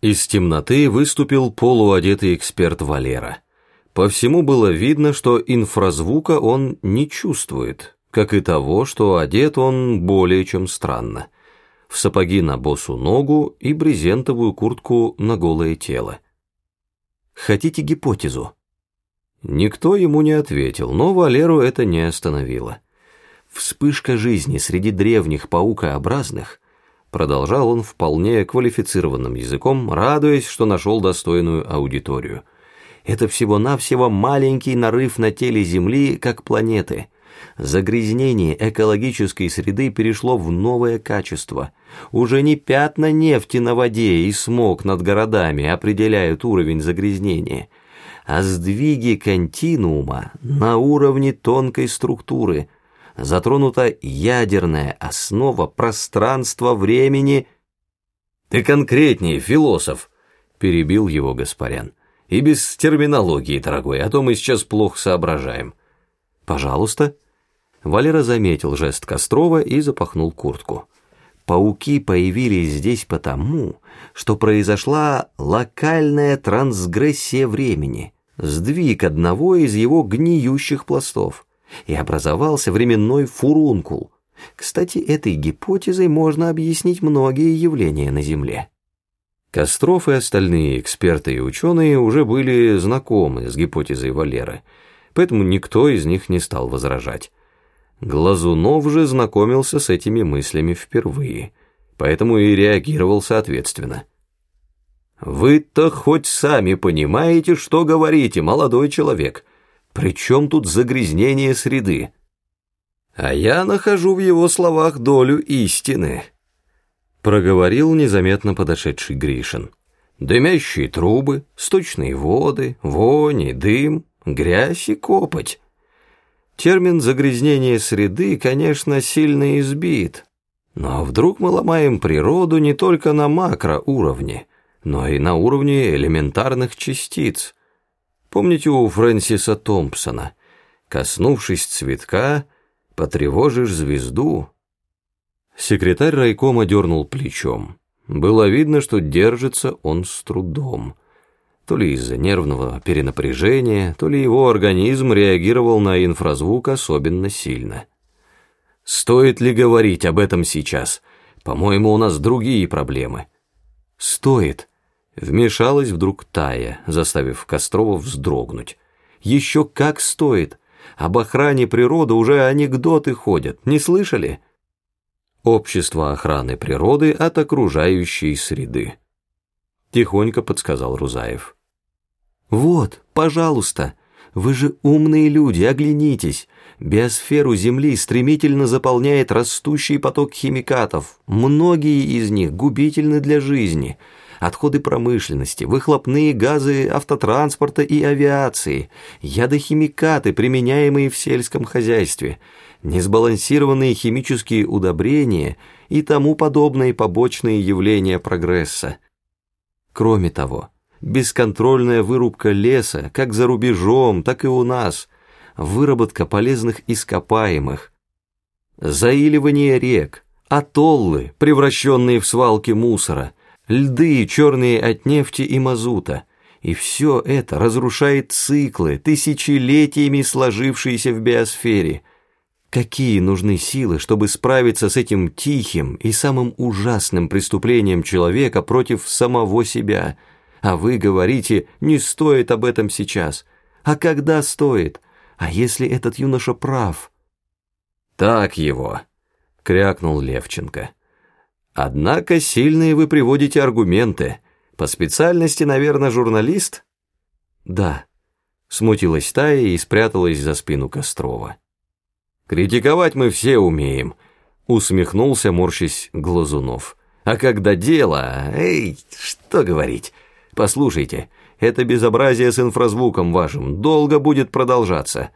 Из темноты выступил полуодетый эксперт Валера. По всему было видно, что инфразвука он не чувствует, как и того, что одет он более чем странно. В сапоги на босу ногу и брезентовую куртку на голое тело. Хотите гипотезу? Никто ему не ответил, но Валеру это не остановило. Вспышка жизни среди древних паукообразных Продолжал он вполне квалифицированным языком, радуясь, что нашел достойную аудиторию. Это всего-навсего маленький нарыв на теле Земли, как планеты. Загрязнение экологической среды перешло в новое качество. Уже не пятна нефти на воде и смог над городами определяют уровень загрязнения, а сдвиги континуума на уровне тонкой структуры – затронута ядерная основа пространства-времени. «Ты конкретнее, философ!» — перебил его Гаспарян. «И без терминологии, дорогой, а то мы сейчас плохо соображаем». «Пожалуйста». Валера заметил жест Кострова и запахнул куртку. Пауки появились здесь потому, что произошла локальная трансгрессия времени, сдвиг одного из его гниющих пластов и образовался временной фурункул. Кстати, этой гипотезой можно объяснить многие явления на Земле. Костров и остальные эксперты и ученые уже были знакомы с гипотезой Валеры, поэтому никто из них не стал возражать. Глазунов же знакомился с этими мыслями впервые, поэтому и реагировал соответственно. «Вы-то хоть сами понимаете, что говорите, молодой человек», при чем тут загрязнение среды? А я нахожу в его словах долю истины. Проговорил незаметно подошедший Гришин. Дымящие трубы, сточные воды, вони, дым, грязь и копоть. Термин загрязнение среды, конечно, сильно избит. Но вдруг мы ломаем природу не только на макроуровне, но и на уровне элементарных частиц – Помните у Фрэнсиса Томпсона, коснувшись цветка, потревожишь звезду? Секретарь райкома дернул плечом. Было видно, что держится он с трудом. То ли из-за нервного перенапряжения, то ли его организм реагировал на инфразвук особенно сильно. «Стоит ли говорить об этом сейчас? По-моему, у нас другие проблемы». «Стоит», Вмешалась вдруг Тая, заставив Кострова вздрогнуть. «Еще как стоит! Об охране природы уже анекдоты ходят, не слышали?» «Общество охраны природы от окружающей среды», — тихонько подсказал Рузаев. «Вот, пожалуйста, вы же умные люди, оглянитесь. Биосферу Земли стремительно заполняет растущий поток химикатов. Многие из них губительны для жизни» отходы промышленности, выхлопные газы автотранспорта и авиации, ядохимикаты, применяемые в сельском хозяйстве, несбалансированные химические удобрения и тому подобные побочные явления прогресса. Кроме того, бесконтрольная вырубка леса как за рубежом, так и у нас, выработка полезных ископаемых, заиливание рек, атоллы, превращенные в свалки мусора – льды, черные от нефти и мазута. И все это разрушает циклы, тысячелетиями сложившиеся в биосфере. Какие нужны силы, чтобы справиться с этим тихим и самым ужасным преступлением человека против самого себя? А вы говорите, не стоит об этом сейчас. А когда стоит? А если этот юноша прав? «Так его», — крякнул Левченко. Однако сильные вы приводите аргументы. По специальности, наверное, журналист? Да. Смутилась Тая и спряталась за спину Кострова. Критиковать мы все умеем, усмехнулся, морщись Глазунов. А когда дело, эй, что говорить? Послушайте, это безобразие с инфразвуком вашим долго будет продолжаться.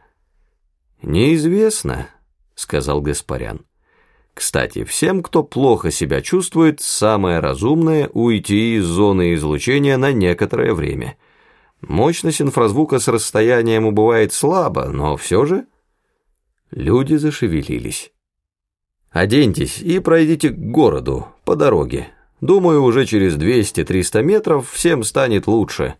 Неизвестно, сказал Гаспарян. Кстати, всем, кто плохо себя чувствует, самое разумное – уйти из зоны излучения на некоторое время. Мощность инфразвука с расстоянием убывает слабо, но все же... Люди зашевелились. «Оденьтесь и пройдите к городу, по дороге. Думаю, уже через 200-300 метров всем станет лучше.